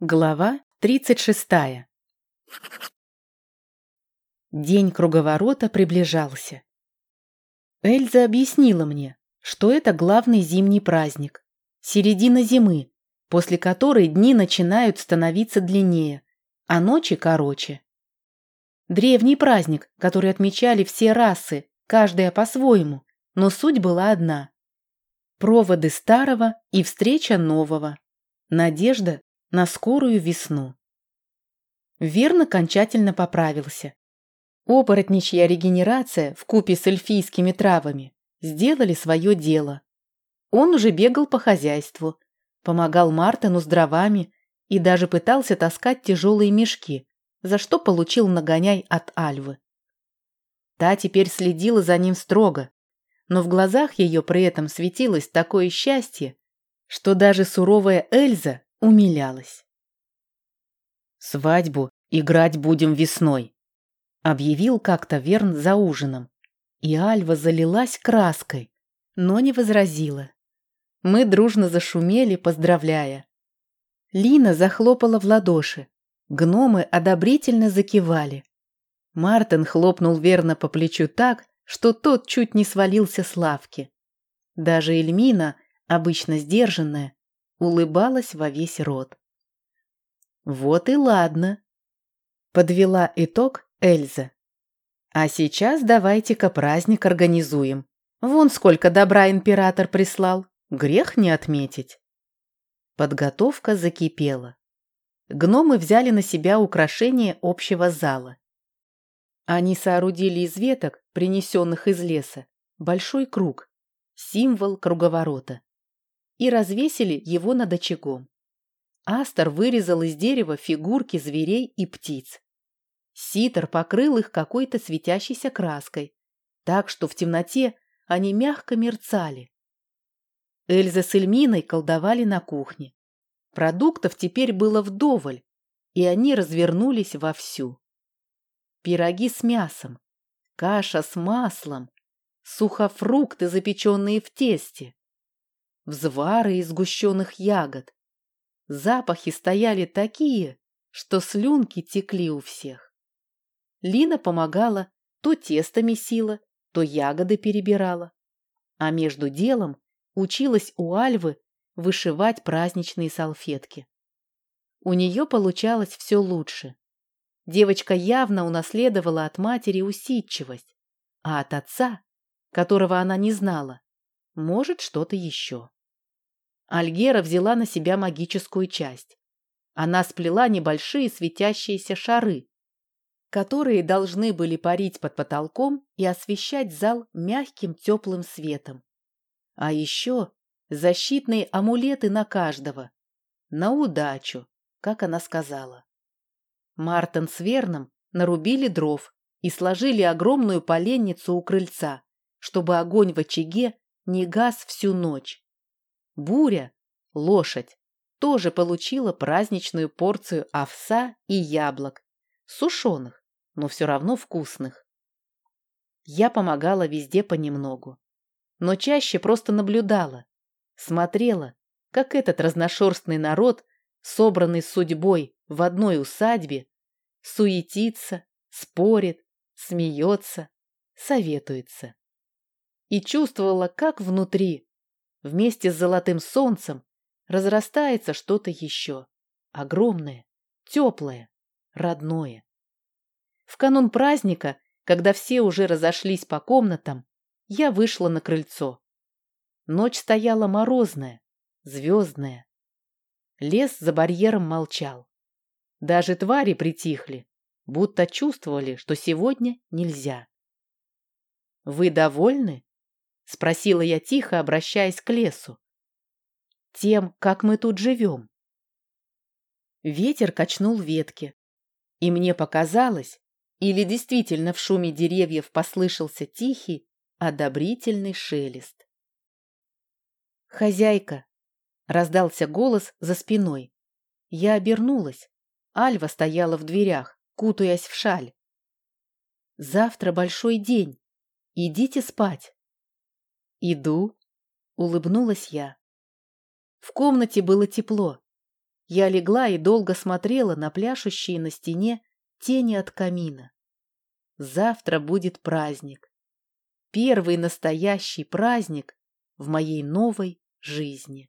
Глава 36. День круговорота приближался. Эльза объяснила мне, что это главный зимний праздник, середина зимы, после которой дни начинают становиться длиннее, а ночи короче. Древний праздник, который отмечали все расы, каждая по-своему, но суть была одна. Проводы старого и встреча нового. Надежда на скорую весну. Верн окончательно поправился. Оборотничья регенерация в купе с эльфийскими травами сделали свое дело. Он уже бегал по хозяйству, помогал Мартину с дровами и даже пытался таскать тяжелые мешки, за что получил нагоняй от Альвы. Та теперь следила за ним строго, но в глазах ее при этом светилось такое счастье, что даже суровая Эльза умилялась. «Свадьбу играть будем весной», — объявил как-то Верн за ужином. И Альва залилась краской, но не возразила. Мы дружно зашумели, поздравляя. Лина захлопала в ладоши. Гномы одобрительно закивали. Мартин хлопнул Верна по плечу так, что тот чуть не свалился с лавки. Даже Эльмина, обычно сдержанная, улыбалась во весь рот. Вот и ладно. Подвела итог Эльза. А сейчас давайте-ка праздник организуем. Вон сколько добра император прислал. Грех не отметить. Подготовка закипела. Гномы взяли на себя украшение общего зала. Они соорудили из веток, принесенных из леса, большой круг, символ круговорота и развесили его над очагом. Астер вырезал из дерева фигурки зверей и птиц. Ситер покрыл их какой-то светящейся краской, так что в темноте они мягко мерцали. Эльза с Эльминой колдовали на кухне. Продуктов теперь было вдоволь, и они развернулись вовсю. Пироги с мясом, каша с маслом, сухофрукты, запеченные в тесте, взвары из сгущенных ягод. Запахи стояли такие, что слюнки текли у всех. Лина помогала, то тесто месила, то ягоды перебирала. А между делом училась у Альвы вышивать праздничные салфетки. У нее получалось все лучше. Девочка явно унаследовала от матери усидчивость, а от отца, которого она не знала, может что-то еще. Альгера взяла на себя магическую часть. Она сплела небольшие светящиеся шары, которые должны были парить под потолком и освещать зал мягким теплым светом. А еще защитные амулеты на каждого. На удачу, как она сказала. Мартин с Верном нарубили дров и сложили огромную поленницу у крыльца, чтобы огонь в очаге не гас всю ночь. Буря, лошадь, тоже получила праздничную порцию овса и яблок, сушеных, но все равно вкусных. Я помогала везде понемногу, но чаще просто наблюдала, смотрела, как этот разношерстный народ, собранный судьбой в одной усадьбе, суетится, спорит, смеется, советуется. И чувствовала, как внутри Вместе с золотым солнцем разрастается что-то еще. Огромное, теплое, родное. В канун праздника, когда все уже разошлись по комнатам, я вышла на крыльцо. Ночь стояла морозная, звездная. Лес за барьером молчал. Даже твари притихли, будто чувствовали, что сегодня нельзя. «Вы довольны?» — спросила я тихо, обращаясь к лесу. «Тем, как мы тут живем». Ветер качнул ветки, и мне показалось, или действительно в шуме деревьев послышался тихий, одобрительный шелест. «Хозяйка!» — раздался голос за спиной. Я обернулась. Альва стояла в дверях, кутаясь в шаль. «Завтра большой день. Идите спать». «Иду», — улыбнулась я. В комнате было тепло. Я легла и долго смотрела на пляшущие на стене тени от камина. Завтра будет праздник. Первый настоящий праздник в моей новой жизни.